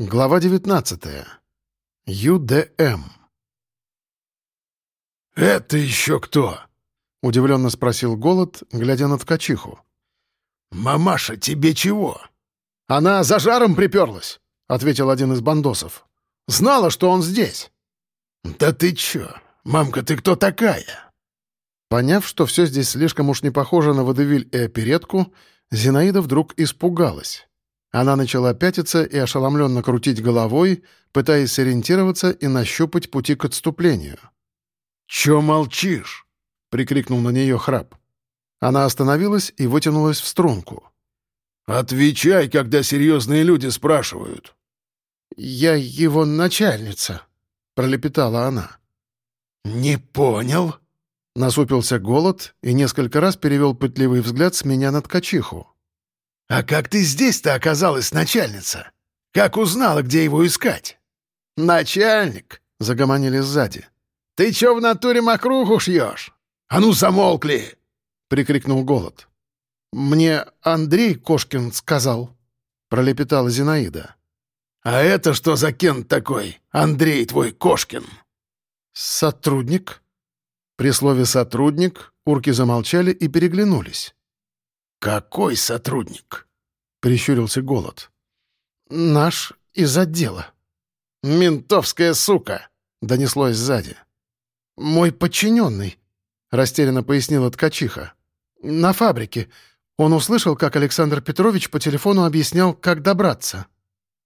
Глава 19. ЮДМ. «Это еще кто?» — удивленно спросил Голод, глядя на ткачиху. «Мамаша, тебе чего?» «Она за жаром приперлась», — ответил один из бандосов. «Знала, что он здесь». «Да ты че? Мамка, ты кто такая?» Поняв, что все здесь слишком уж не похоже на водевиль и оперетку, Зинаида вдруг испугалась. Она начала пятиться и ошеломленно крутить головой, пытаясь сориентироваться и нащупать пути к отступлению. «Чё молчишь?» — прикрикнул на нее храп. Она остановилась и вытянулась в струнку. «Отвечай, когда серьезные люди спрашивают». «Я его начальница», — пролепетала она. «Не понял?» Насупился голод и несколько раз перевел пытливый взгляд с меня на ткачиху. «А как ты здесь-то оказалась, начальница? Как узнала, где его искать?» «Начальник!» — загомонили сзади. «Ты чё в натуре мокруху шьешь?» «А ну, замолкли!» — прикрикнул голод. «Мне Андрей Кошкин сказал», — пролепетала Зинаида. «А это что за кент такой, Андрей твой Кошкин?» «Сотрудник», при слове «сотрудник» урки замолчали и переглянулись. «Какой сотрудник?» — прищурился Голод. «Наш из отдела». «Ментовская сука!» — донеслось сзади. «Мой подчиненный», — растерянно пояснила ткачиха. «На фабрике. Он услышал, как Александр Петрович по телефону объяснял, как добраться».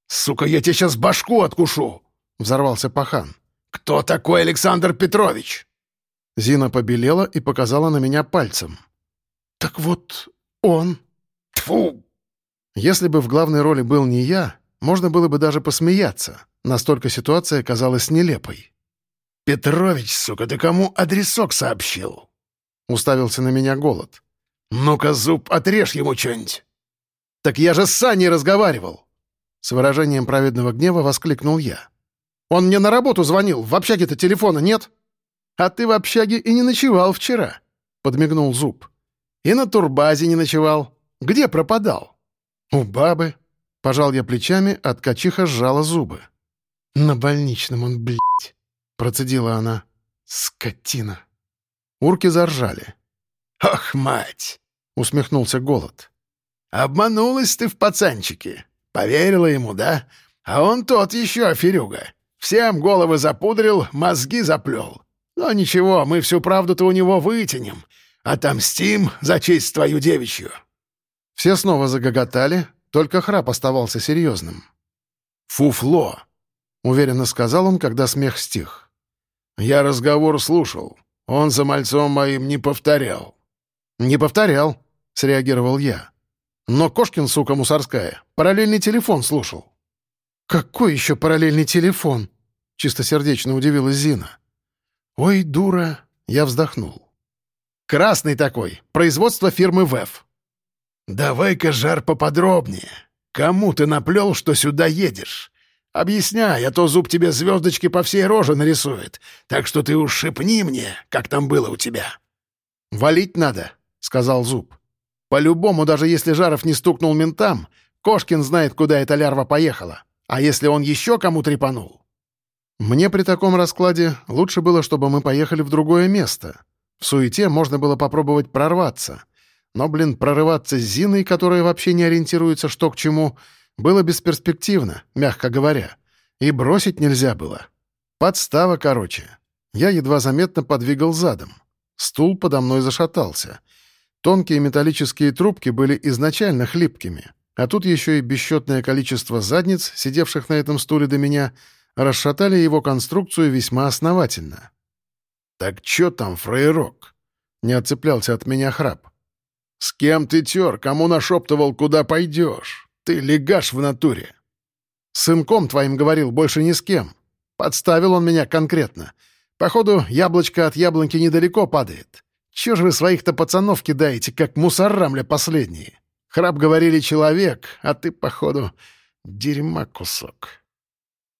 «Сука, я тебе сейчас башку откушу!» — взорвался пахан. «Кто такой Александр Петрович?» Зина побелела и показала на меня пальцем. «Так вот он...» Тфу! Если бы в главной роли был не я, можно было бы даже посмеяться. Настолько ситуация казалась нелепой. «Петрович, сука, ты кому адресок сообщил?» Уставился на меня голод. «Ну-ка, зуб, отрежь ему что-нибудь!» «Так я же с Саней разговаривал!» С выражением праведного гнева воскликнул я. «Он мне на работу звонил, в общаге-то телефона нет!» «А ты в общаге и не ночевал вчера», — подмигнул Зуб. «И на турбазе не ночевал. Где пропадал?» «У бабы». Пожал я плечами, а ткачиха сжала зубы. «На больничном он, блядь», — процедила она. «Скотина». Урки заржали. «Ох, мать!» — усмехнулся Голод. «Обманулась ты в пацанчике. Поверила ему, да? А он тот еще аферюга. Всем головы запудрил, мозги заплел. Но ничего, мы всю правду-то у него вытянем. Отомстим за честь твою девичью». Все снова загоготали, только храп оставался серьезным. «Фуфло», — уверенно сказал он, когда смех стих. «Я разговор слушал. Он за мальцом моим не повторял». «Не повторял», — среагировал я. «Но Кошкин, сука мусорская, параллельный телефон слушал». «Какой еще параллельный телефон?» — чистосердечно удивилась Зина. «Ой, дура!» — я вздохнул. «Красный такой, производство фирмы ВЭФ». «Давай-ка, Жар, поподробнее. Кому ты наплел, что сюда едешь? Объясняй, а то зуб тебе звездочки по всей роже нарисует. Так что ты уж шепни мне, как там было у тебя». «Валить надо», — сказал зуб. «По-любому, даже если Жаров не стукнул ментам, Кошкин знает, куда эта лярва поехала. А если он еще кому трепанул, мне при таком раскладе лучше было, чтобы мы поехали в другое место. В суете можно было попробовать прорваться. Но, блин, прорываться с Зиной, которая вообще не ориентируется что к чему, было бесперспективно, мягко говоря. И бросить нельзя было. Подстава, короче. Я едва заметно подвигал задом. Стул подо мной зашатался. Тонкие металлические трубки были изначально хлипкими, а тут еще и бесчетное количество задниц, сидевших на этом стуле до меня — расшатали его конструкцию весьма основательно. «Так чё там, фраерок?» — не отцеплялся от меня храп. «С кем ты тер? Кому нашептывал, куда пойдешь? Ты легаш в натуре». «Сынком твоим говорил, больше ни с кем. Подставил он меня конкретно. Походу, яблочко от яблоньки недалеко падает. Чё же вы своих-то пацанов кидаете, как мусорамля последние? Храп говорили человек, а ты, походу, дерьма кусок».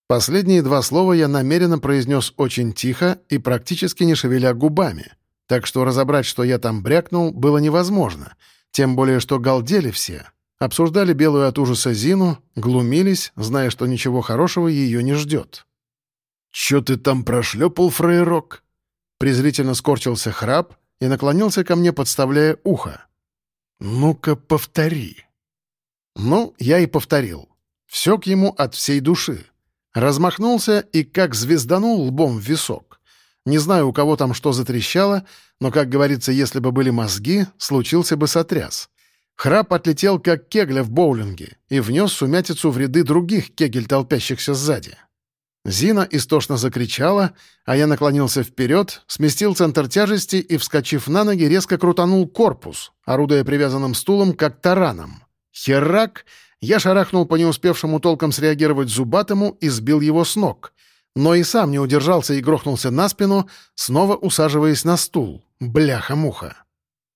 Последние два слова я намеренно произнес очень тихо и практически не шевеля губами, так что разобрать, что я там брякнул, было невозможно, тем более что галдели все. обсуждали белую от ужаса Зину, глумились, зная, что ничего хорошего ее не ждет. «Чё ты там прошлепал, фраерок?» Презрительно скорчился храп и наклонился ко мне, подставляя ухо. «Ну-ка, повтори». Ну, я и повторил. Все к ему от всей души. Размахнулся и как звезданул лбом в висок. Не знаю, у кого там что затрещало, но, как говорится, если бы были мозги, случился бы сотряс. Храп отлетел, как кегля в боулинге, и внес сумятицу в ряды других кегель, толпящихся сзади. Зина истошно закричала, а я наклонился вперед, сместил центр тяжести и, вскочив на ноги, резко крутанул корпус, орудуя привязанным стулом, как тараном. Херак! Я шарахнул по не успевшему толком среагировать зубатому и сбил его с ног. Но и сам не удержался и грохнулся на спину, снова усаживаясь на стул. Бляха-муха.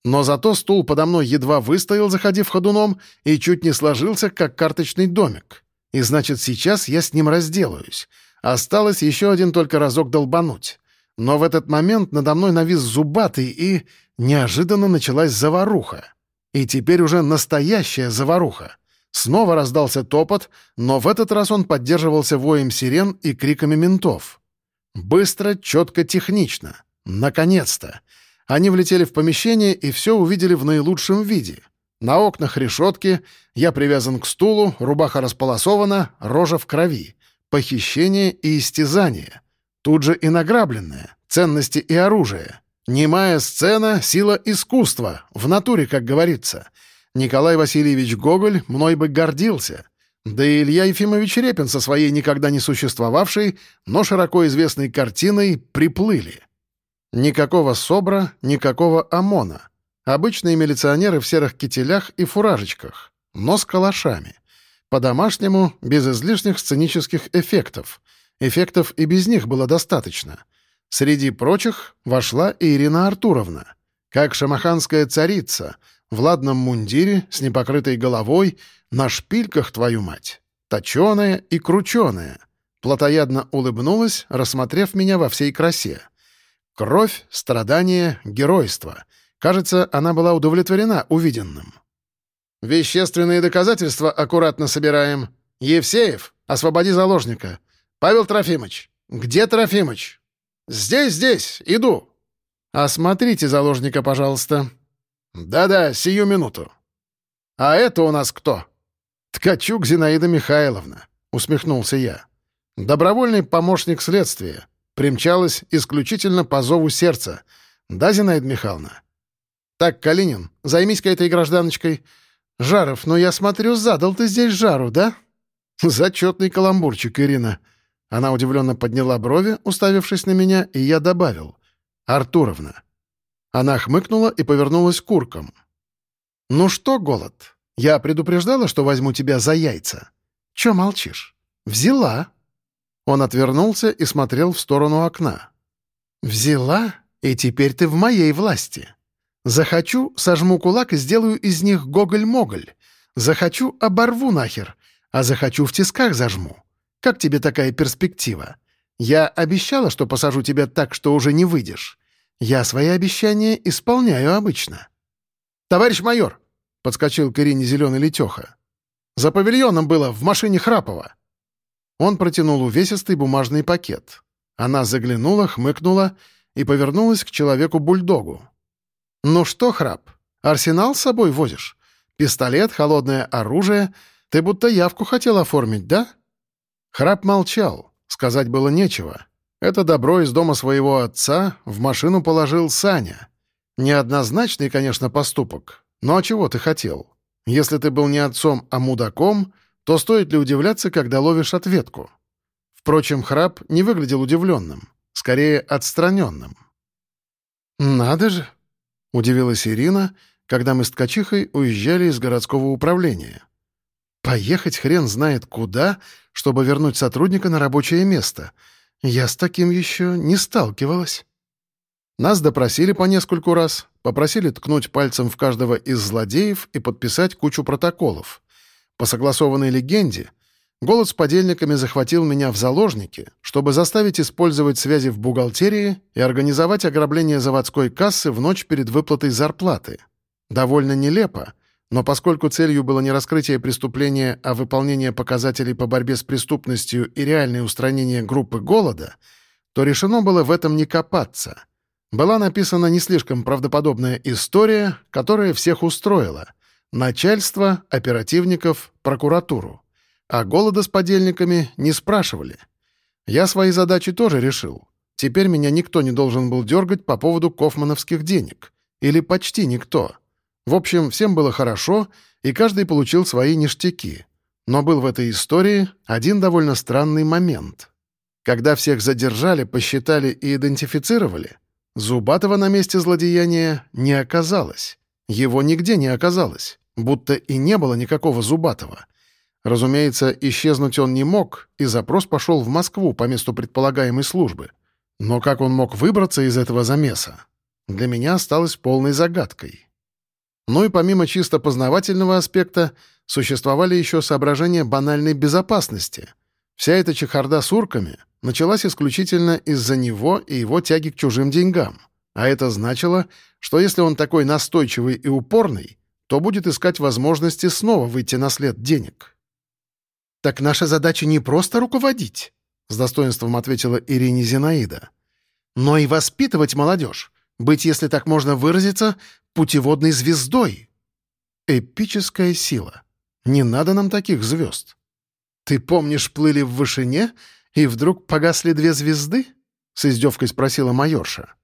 Но зато стул подо мной едва выстоял, заходив ходуном, и чуть не сложился, как карточный домик. И значит, сейчас я с ним разделаюсь. Осталось еще один только разок долбануть. Но в этот момент надо мной навис зубатый, и неожиданно началась заваруха. И теперь уже настоящая заваруха. Снова раздался топот, но в этот раз он поддерживался воем сирен и криками ментов. Быстро, четко, технично. Наконец-то. Они влетели в помещение и все увидели в наилучшем виде. На окнах решетки, я привязан к стулу, рубаха располосована, рожа в крови. Похищение и истязание. Тут же и награбленное, ценности и оружие. Немая сцена — сила искусства, в натуре, как говорится. Николай Васильевич Гоголь мной бы гордился. Да и Илья Ефимович Репин со своей никогда не существовавшей, но широко известной картиной приплыли. Никакого СОБРа, никакого ОМОНа. Обычные милиционеры в серых кителях и фуражечках, но с калашами. По-домашнему, без излишних сценических эффектов. Эффектов и без них было достаточно. Среди прочих вошла Ирина Артуровна. Как шамаханская царица, в ладном мундире, с непокрытой головой, на шпильках, твою мать. Точеная и крученая. Платоядно улыбнулась, рассмотрев меня во всей красе. Кровь, страдания, геройство. Кажется, она была удовлетворена увиденным. «Вещественные доказательства аккуратно собираем. Евсеев, освободи заложника. Павел Трофимович. Где Трофимыч?» «Здесь, здесь. Иду». «Осмотрите заложника, пожалуйста». «Да-да, сию минуту». «А это у нас кто?» «Ткачук Зинаида Михайловна», — усмехнулся я. «Добровольный помощник следствия. Примчалась исключительно по зову сердца. Да, Зинаида Михайловна?» «Так, Калинин, займись-ка этой гражданочкой. «Жаров, ну я смотрю, задал ты здесь жару, да?» «Зачетный каламбурчик, Ирина». Она удивленно подняла брови, уставившись на меня, и я добавил. «Артуровна». Она хмыкнула и повернулась к куркам. «Ну что, голод, я предупреждала, что возьму тебя за яйца. Чё молчишь? Взяла». Он отвернулся и смотрел в сторону окна. «Взяла, и теперь ты в моей власти. Захочу — сожму кулак и сделаю из них гоголь-моголь. Захочу — оборву нахер, а захочу — в тисках зажму. Как тебе такая перспектива? Я обещала, что посажу тебя так, что уже не выйдешь. Я свои обещания исполняю обычно. «Товарищ майор!» — подскочил к Ирине зеленый летеха. «За павильоном было, в машине Храпова». Он протянул увесистый бумажный пакет. Она заглянула, хмыкнула и повернулась к человеку-бульдогу. «Ну что, Храп, арсенал с собой возишь? Пистолет, холодное оружие. Ты будто явку хотел оформить, да?» Храп молчал. Сказать было нечего. Это добро из дома своего отца в машину положил Саня. Неоднозначный, конечно, поступок. Но а чего ты хотел? Если ты был не отцом, а мудаком, то стоит ли удивляться, когда ловишь ответку? Впрочем, храп не выглядел удивленным, скорее отстраненным. «Надо же!» — удивилась Ирина, когда мы с ткачихой уезжали из городского управления. «Поехать хрен знает куда, чтобы вернуть сотрудника на рабочее место. Я с таким еще не сталкивалась». Нас допросили по нескольку раз, попросили ткнуть пальцем в каждого из злодеев и подписать кучу протоколов. По согласованной легенде — Голод с подельниками захватил меня в заложники, чтобы заставить использовать связи в бухгалтерии и организовать ограбление заводской кассы в ночь перед выплатой зарплаты. Довольно нелепо, но поскольку целью было не раскрытие преступления, а выполнение показателей по борьбе с преступностью и реальное устранение группы голода, то решено было в этом не копаться. Была написана не слишком правдоподобная история, которая всех устроила. Начальство, оперативников, прокуратуру. А голода с подельниками не спрашивали. Я свои задачи тоже решил. Теперь меня никто не должен был дергать по поводу кофмановских денег. Или почти никто. В общем, всем было хорошо, и каждый получил свои ништяки. Но был в этой истории один довольно странный момент. Когда всех задержали, посчитали и идентифицировали, Зубатова на месте злодеяния не оказалось. Его нигде не оказалось, будто и не было никакого Зубатова. Разумеется, исчезнуть он не мог, и запрос пошел в Москву по месту предполагаемой службы. Но как он мог выбраться из этого замеса? Для меня осталось полной загадкой. Ну и помимо чисто познавательного аспекта, существовали еще соображения банальной безопасности. Вся эта чехарда с урками началась исключительно из-за него и его тяги к чужим деньгам. А это значило, что если он такой настойчивый и упорный, то будет искать возможности снова выйти на след денег. «Так наша задача не просто руководить», — с достоинством ответила Ирине Зинаида, «но и воспитывать молодежь, быть, если так можно выразиться, путеводной звездой. Эпическая сила. Не надо нам таких звезд. Ты помнишь, плыли в вышине, и вдруг погасли две звезды? С издевкой спросила майорша.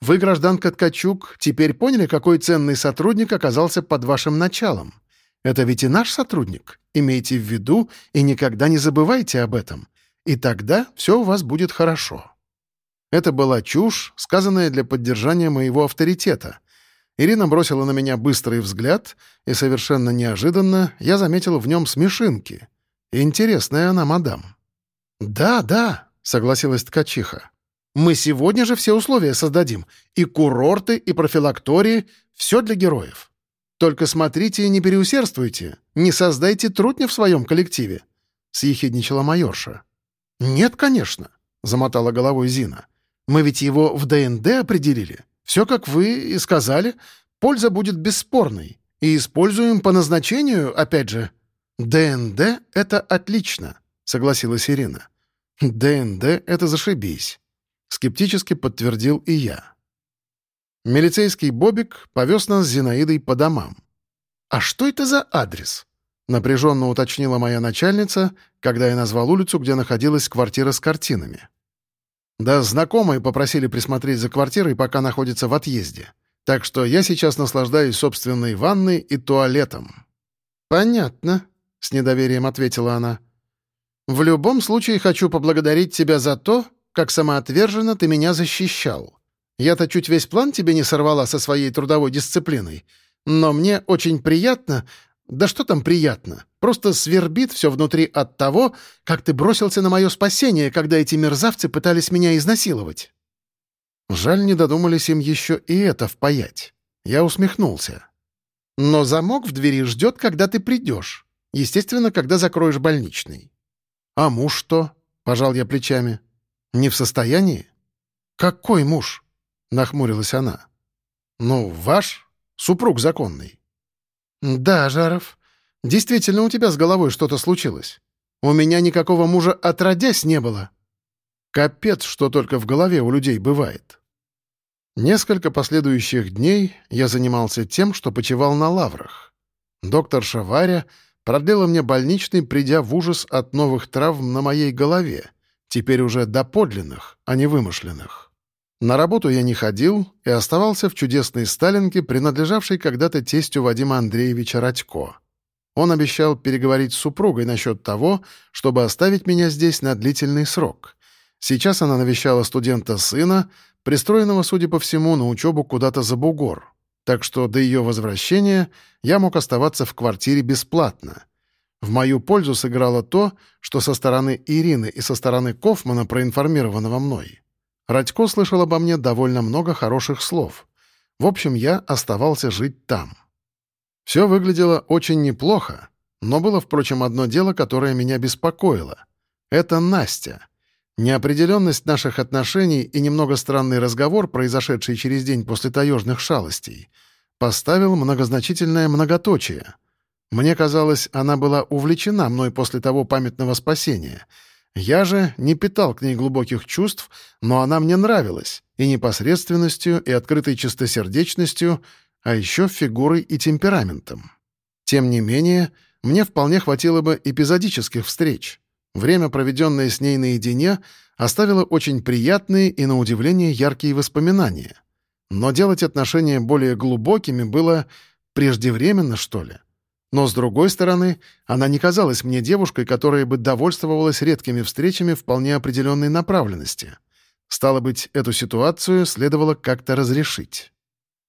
Вы, гражданка Ткачук, теперь поняли, какой ценный сотрудник оказался под вашим началом? Это ведь и наш сотрудник. Имейте в виду и никогда не забывайте об этом. И тогда все у вас будет хорошо. Это была чушь, сказанная для поддержания моего авторитета, Ирина бросила на меня быстрый взгляд, и совершенно неожиданно я заметил в нем смешинки. Интересная она, мадам. «Да, да», — согласилась ткачиха. «Мы сегодня же все условия создадим. И курорты, и профилактории. Все для героев. Только смотрите и не переусердствуйте. Не создайте трудня в своем коллективе», — съехидничала майорша. «Нет, конечно», — замотала головой Зина. «Мы ведь его в ДНД определили. Все, как вы и сказали, польза будет бесспорной. И используем по назначению, опять же. ДНД — это отлично, согласилась Ирина. ДНД — это зашибись. Скептически подтвердил и я. Милицейский Бобик повез нас с Зинаидой по домам. «А что это за адрес?» — напряженно уточнила моя начальница, когда я назвал улицу, где находилась квартира с картинами. Да знакомые попросили присмотреть за квартирой, пока находится в отъезде. Так что я сейчас наслаждаюсь собственной ванной и туалетом». «Понятно», — с недоверием ответила она. «В любом случае хочу поблагодарить тебя за то, как самоотверженно ты меня защищал. Я-то чуть весь план тебе не сорвала со своей трудовой дисциплиной, но мне очень приятно, да что там приятно? Просто свербит все внутри от того, как ты бросился на мое спасение, когда эти мерзавцы пытались меня изнасиловать. Жаль, не додумались им еще и это впаять. Я усмехнулся. Но замок в двери ждет, когда ты придешь. Естественно, когда закроешь больничный. А муж что? Пожал я плечами. Не в состоянии? Какой муж? Нахмурилась она. Ну, ваш супруг законный. «Да, Жаров, действительно у тебя с головой что-то случилось. У меня никакого мужа отродясь не было». Капец, что только в голове у людей бывает. Несколько последующих дней я занимался тем, что почевал на лаврах. Доктор Шаваря продлила мне больничный, придя в ужас от новых травм на моей голове, теперь уже доподлинных, а не вымышленных. На работу я не ходил и оставался в чудесной Сталинке, принадлежавшей когда-то тестю Вадима Андреевича Радько. Он обещал переговорить с супругой насчет того, чтобы оставить меня здесь на длительный срок. Сейчас она навещала студента сына, пристроенного, судя по всему, на учебу куда-то за бугор. Так что до ее возвращения я мог оставаться в квартире бесплатно. В мою пользу сыграло то, что со стороны Ирины и со стороны Кофмана, проинформированного мной, Радько слышал обо мне довольно много хороших слов. В общем, я оставался жить там. Все выглядело очень неплохо, но было, впрочем, одно дело, которое меня беспокоило. Это Настя. Неопределенность наших отношений и немного странный разговор, произошедший через день после таежных шалостей, поставил многозначительное многоточие. Мне казалось, она была увлечена мной после того памятного спасения. Я же не питал к ней глубоких чувств, но она мне нравилась и непосредственностью, и открытой чистосердечностью, а еще фигурой и темпераментом. Тем не менее, мне вполне хватило бы эпизодических встреч. Время, проведенное с ней наедине, оставило очень приятные и, на удивление, яркие воспоминания. Но делать отношения более глубокими было преждевременно, что ли. Но, с другой стороны, она не казалась мне девушкой, которая бы довольствовалась редкими встречами вполне определенной направленности. Стало быть, эту ситуацию следовало как-то разрешить.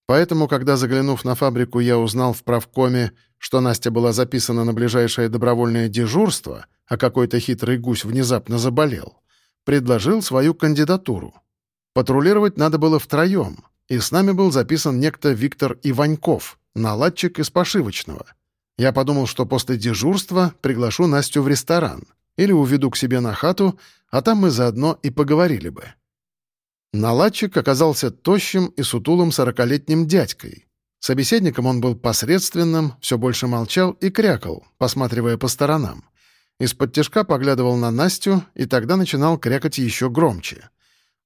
Поэтому, когда, заглянув на фабрику, я узнал в правкоме, что Настя была записана на ближайшее добровольное дежурство, а какой-то хитрый гусь внезапно заболел, предложил свою кандидатуру. Патрулировать надо было втроем, и с нами был записан некто Виктор Иваньков, наладчик из пошивочного. Я подумал, что после дежурства приглашу Настю в ресторан или уведу к себе на хату, а там мы заодно и поговорили бы. Наладчик оказался тощим и сутулым сорокалетним дядькой. Собеседником он был посредственным, все больше молчал и крякал, посматривая по сторонам. Из-под тяжка поглядывал на Настю и тогда начинал крякать еще громче.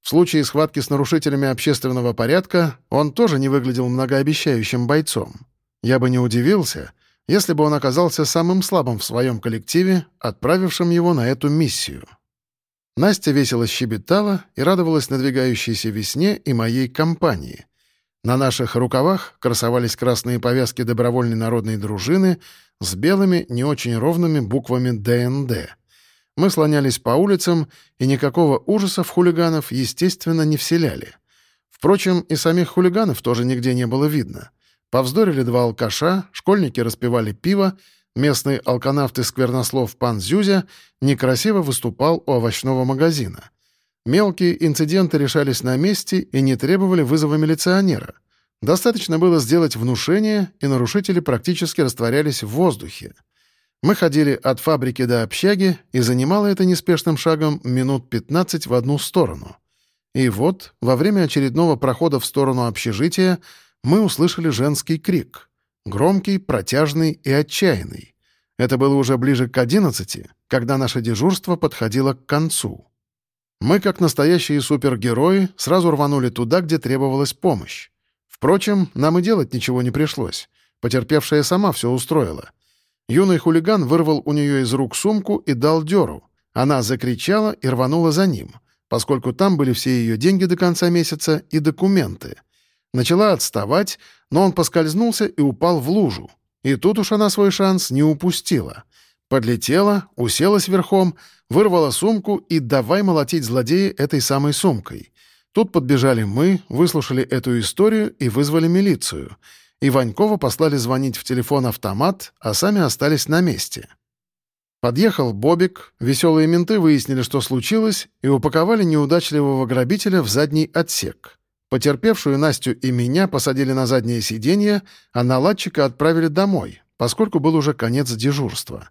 В случае схватки с нарушителями общественного порядка он тоже не выглядел многообещающим бойцом. Я бы не удивился, если бы он оказался самым слабым в своем коллективе, отправившим его на эту миссию. Настя весело щебетала и радовалась надвигающейся весне и моей компании. На наших рукавах красовались красные повязки добровольной народной дружины с белыми, не очень ровными буквами ДНД. Мы слонялись по улицам, и никакого ужаса в хулиганов, естественно, не вселяли. Впрочем, и самих хулиганов тоже нигде не было видно. Повздорили два алкаша, школьники распивали пиво, Местный алканавт из сквернослов пан Зюзя некрасиво выступал у овощного магазина. Мелкие инциденты решались на месте и не требовали вызова милиционера. Достаточно было сделать внушение, и нарушители практически растворялись в воздухе. Мы ходили от фабрики до общаги, и занимало это неспешным шагом минут 15 в одну сторону. И вот, во время очередного прохода в сторону общежития, мы услышали женский крик — Громкий, протяжный и отчаянный. Это было уже ближе к одиннадцати, когда наше дежурство подходило к концу. Мы, как настоящие супергерои, сразу рванули туда, где требовалась помощь. Впрочем, нам и делать ничего не пришлось. Потерпевшая сама все устроила. Юный хулиган вырвал у нее из рук сумку и дал дёру. Она закричала и рванула за ним, поскольку там были все ее деньги до конца месяца и документы — Начала отставать, но он поскользнулся и упал в лужу. И тут уж она свой шанс не упустила. Подлетела, уселась верхом, вырвала сумку и давай молотить злодея этой самой сумкой. Тут подбежали мы, выслушали эту историю и вызвали милицию. И Ванькова послали звонить в телефон-автомат, а сами остались на месте. Подъехал Бобик, веселые менты выяснили, что случилось, и упаковали неудачливого грабителя в задний отсек. Потерпевшую Настю и меня посадили на заднее сиденье, а наладчика отправили домой, поскольку был уже конец дежурства.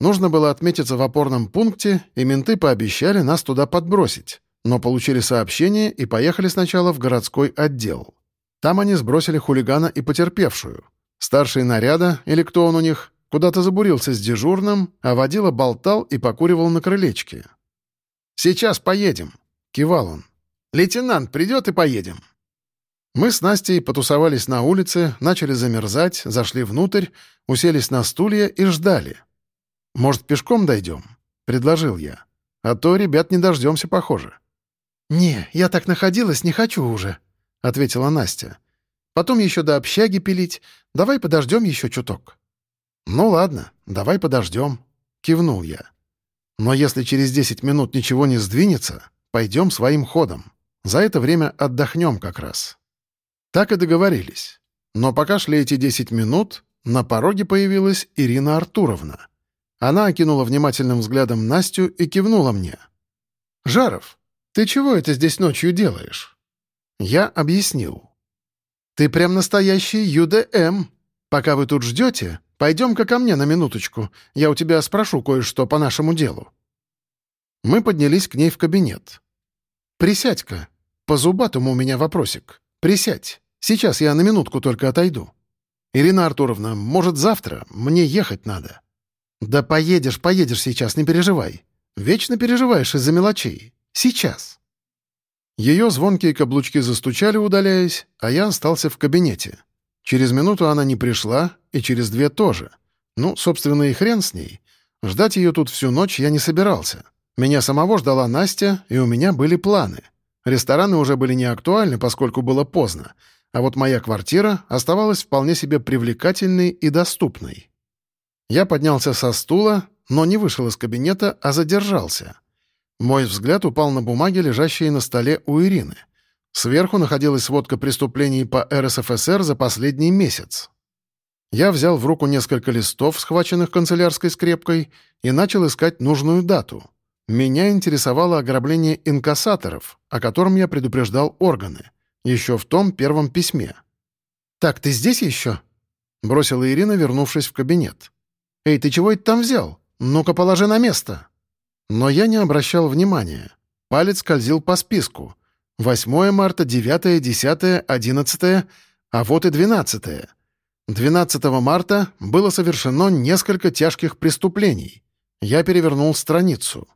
Нужно было отметиться в опорном пункте, и менты пообещали нас туда подбросить, но получили сообщение и поехали сначала в городской отдел. Там они сбросили хулигана и потерпевшую. Старший наряда, или кто он у них, куда-то забурился с дежурным, а водила болтал и покуривал на крылечке. «Сейчас поедем», — кивал он. Лейтенант придет и поедем». Мы с Настей потусовались на улице, начали замерзать, зашли внутрь, уселись на стулья и ждали. «Может, пешком дойдем?» — предложил я. «А то ребят не дождемся, похоже». «Не, я так находилась, не хочу уже», — ответила Настя. «Потом еще до общаги пилить. Давай подождем еще чуток». «Ну ладно, давай подождем», — кивнул я. «Но если через десять минут ничего не сдвинется, пойдем своим ходом». За это время отдохнем как раз. Так и договорились. Но пока шли эти 10 минут, на пороге появилась Ирина Артуровна. Она окинула внимательным взглядом Настю и кивнула мне. «Жаров, ты чего это здесь ночью делаешь?» Я объяснил. «Ты прям настоящий ЮДМ. Пока вы тут ждете, пойдем-ка ко мне на минуточку. Я у тебя спрошу кое-что по нашему делу». Мы поднялись к ней в кабинет. «Присядь-ка», по зубатому у меня вопросик. Присядь. Сейчас я на минутку только отойду. Ирина Артуровна, может, завтра? Мне ехать надо». «Да поедешь, поедешь сейчас, не переживай. Вечно переживаешь из-за мелочей. Сейчас». Ее звонкие каблучки застучали, удаляясь, а я остался в кабинете. Через минуту она не пришла, и через две тоже. Ну, собственно, и хрен с ней. Ждать ее тут всю ночь я не собирался. Меня самого ждала Настя, и у меня были планы. Рестораны уже были не актуальны, поскольку было поздно, а вот моя квартира оставалась вполне себе привлекательной и доступной. Я поднялся со стула, но не вышел из кабинета, а задержался. Мой взгляд упал на бумаги, лежащие на столе у Ирины. Сверху находилась сводка преступлений по РСФСР за последний месяц. Я взял в руку несколько листов, схваченных канцелярской скрепкой, и начал искать нужную дату. Меня интересовало ограбление инкассаторов, о котором я предупреждал органы, еще в том первом письме. «Так, ты здесь еще?» — бросила Ирина, вернувшись в кабинет. «Эй, ты чего это там взял? Ну-ка, положи на место!» Но я не обращал внимания. Палец скользил по списку. 8 марта, 9, 10, 11, а вот и 12. 12 марта было совершено несколько тяжких преступлений. Я перевернул страницу.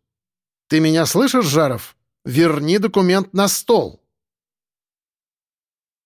«Ты меня слышишь, Жаров? Верни документ на стол!»